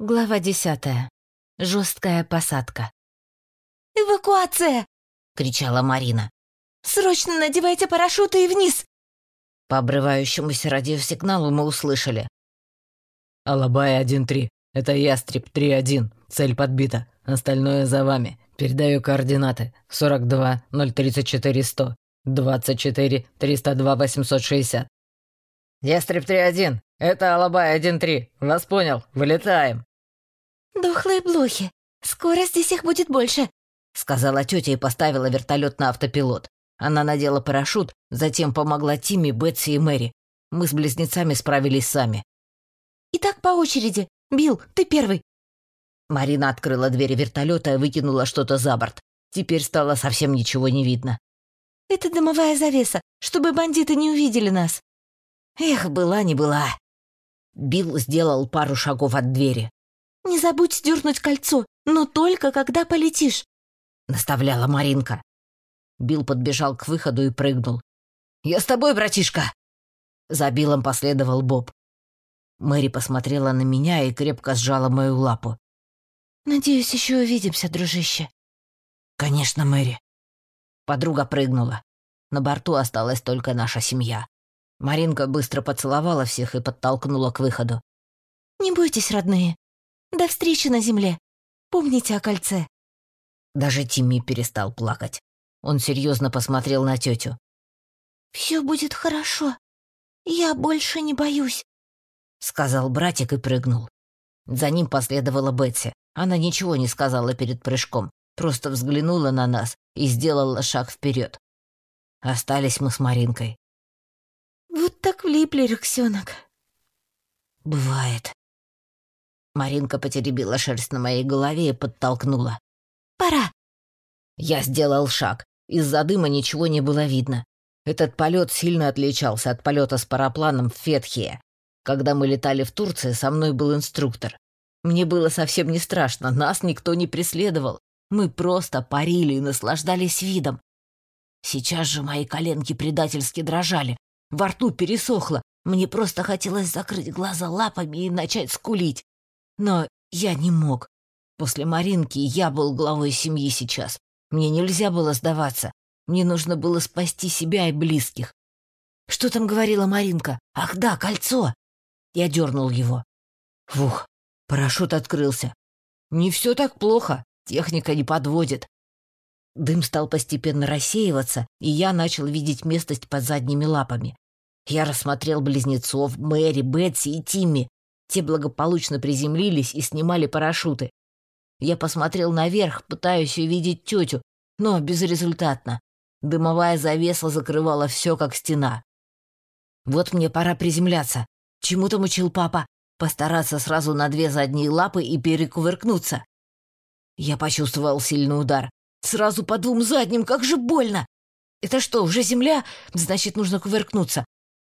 Глава десятая. Жесткая посадка. «Эвакуация!» — кричала Марина. «Срочно надевайте парашюты и вниз!» По обрывающемуся радиосигналу мы услышали. «Алабай 1-3. Это Ястреб 3-1. Цель подбита. Остальное за вами. Передаю координаты. 42 034 Ястреб 3-1. Это Алабай 1-3. Вас понял. Вылетаем. «Дохлые блохи. Скоро здесь их будет больше», — сказала тетя и поставила вертолет на автопилот. Она надела парашют, затем помогла Тимми, Бетси и Мэри. Мы с близнецами справились сами. «Итак, по очереди. Билл, ты первый». Марина открыла дверь вертолета и выкинула что-то за борт. Теперь стало совсем ничего не видно. «Это дымовая завеса, чтобы бандиты не увидели нас». Эх, была не была. Билл сделал пару шагов от двери. «Не забудь сдернуть кольцо, но только когда полетишь», — наставляла Маринка. Билл подбежал к выходу и прыгнул. «Я с тобой, братишка!» За Биллом последовал Боб. Мэри посмотрела на меня и крепко сжала мою лапу. «Надеюсь, еще увидимся, дружище». «Конечно, Мэри». Подруга прыгнула. На борту осталась только наша семья. Маринка быстро поцеловала всех и подтолкнула к выходу. «Не бойтесь, родные. До встречи на земле. Помните о кольце». Даже Тимми перестал плакать. Он серьезно посмотрел на тетю. «Все будет хорошо. Я больше не боюсь», — сказал братик и прыгнул. За ним последовала Бетси. Она ничего не сказала перед прыжком, просто взглянула на нас и сделала шаг вперед. Остались мы с Маринкой. «Вот так влипли, Рексенок». «Бывает». Маринка потеребила шерсть на моей голове и подтолкнула. «Пора». Я сделал шаг. Из-за дыма ничего не было видно. Этот полет сильно отличался от полета с парапланом в Фетхие. Когда мы летали в Турции, со мной был инструктор. Мне было совсем не страшно, нас никто не преследовал. Мы просто парили и наслаждались видом. Сейчас же мои коленки предательски дрожали, во рту пересохло, мне просто хотелось закрыть глаза лапами и начать скулить. Но я не мог. После Маринки я был главой семьи сейчас. Мне нельзя было сдаваться. Мне нужно было спасти себя и близких. Что там говорила Маринка? Ах да, кольцо! Я дернул его. Фух, парашют открылся. Не все так плохо, техника не подводит. Дым стал постепенно рассеиваться, и я начал видеть местность под задними лапами. Я рассмотрел близнецов, Мэри, Бетси и Тимми. Те благополучно приземлились и снимали парашюты. Я посмотрел наверх, пытаясь увидеть тетю, но безрезультатно. Дымовая завеса закрывала все, как стена. Вот мне пора приземляться. Чему там учил папа? Постараться сразу на две задние лапы и перекувыркнуться. Я почувствовал сильный удар. Сразу по двум задним, как же больно! Это что, уже земля? Значит, нужно кувыркнуться.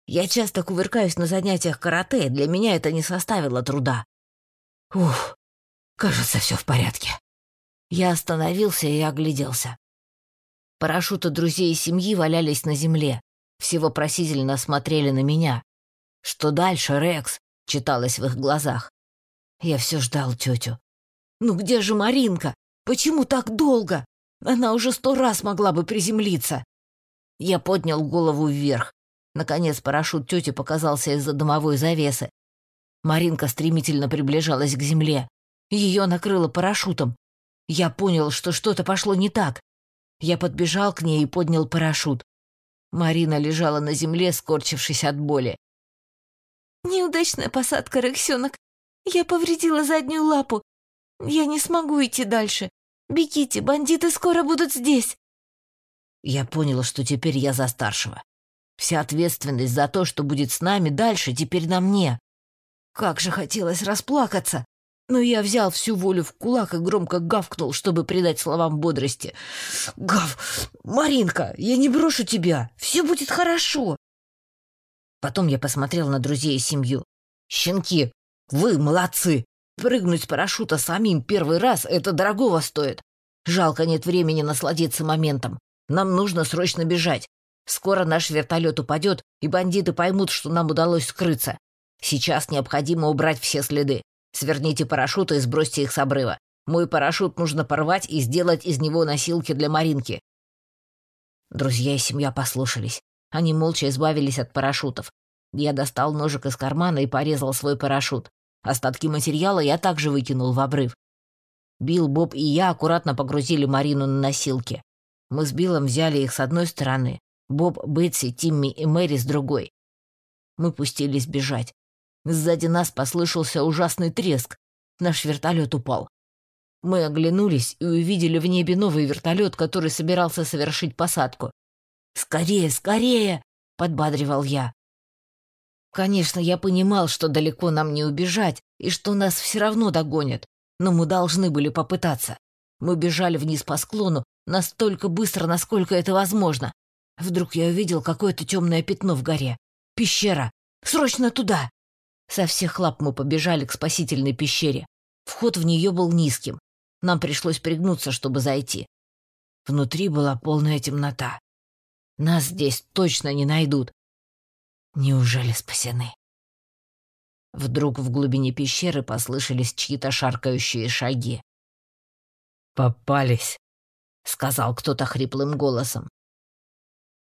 Я часто кувыркаюсь на занятиях карате, для меня это не составило труда. Ух, Кажется, все в порядке. Я остановился и огляделся. Парашюты друзей и семьи валялись на земле. Все вопросительно смотрели на меня. «Что дальше, Рекс?» — читалось в их глазах. Я все ждал тетю. «Ну где же Маринка? Почему так долго? Она уже сто раз могла бы приземлиться». Я поднял голову вверх. Наконец парашют тети показался из-за домовой завесы. Маринка стремительно приближалась к земле. Ее накрыло парашютом. Я понял, что что-то пошло не так. Я подбежал к ней и поднял парашют. Марина лежала на земле, скорчившись от боли. «Неудачная посадка, Рексенок. Я повредила заднюю лапу. Я не смогу идти дальше. Бегите, бандиты скоро будут здесь». Я понял, что теперь я за старшего. Вся ответственность за то, что будет с нами дальше, теперь на мне. Как же хотелось расплакаться. Но я взял всю волю в кулак и громко гавкнул, чтобы придать словам бодрости. «Гав! Маринка, я не брошу тебя! Все будет хорошо!» Потом я посмотрел на друзей и семью. «Щенки, вы молодцы! Прыгнуть с парашюта самим первый раз — это дорогого стоит. Жалко нет времени насладиться моментом. Нам нужно срочно бежать. Скоро наш вертолет упадет, и бандиты поймут, что нам удалось скрыться. Сейчас необходимо убрать все следы. Сверните парашюты и сбросьте их с обрыва. Мой парашют нужно порвать и сделать из него носилки для Маринки». Друзья и семья послушались. Они молча избавились от парашютов. Я достал ножик из кармана и порезал свой парашют. Остатки материала я также выкинул в обрыв. Билл, Боб и я аккуратно погрузили Марину на носилки. Мы с Биллом взяли их с одной стороны, Боб, Бетси, Тимми и Мэри с другой. Мы пустились бежать. Сзади нас послышался ужасный треск. Наш вертолет упал. Мы оглянулись и увидели в небе новый вертолет, который собирался совершить посадку. «Скорее, скорее!» — подбадривал я. Конечно, я понимал, что далеко нам не убежать и что нас все равно догонят, но мы должны были попытаться. Мы бежали вниз по склону настолько быстро, насколько это возможно. Вдруг я увидел какое-то темное пятно в горе. Пещера! Срочно туда! Со всех лап мы побежали к спасительной пещере. Вход в нее был низким. Нам пришлось пригнуться, чтобы зайти. Внутри была полная темнота. Нас здесь точно не найдут. Неужели спасены? Вдруг в глубине пещеры послышались чьи-то шаркающие шаги. «Попались», — сказал кто-то хриплым голосом.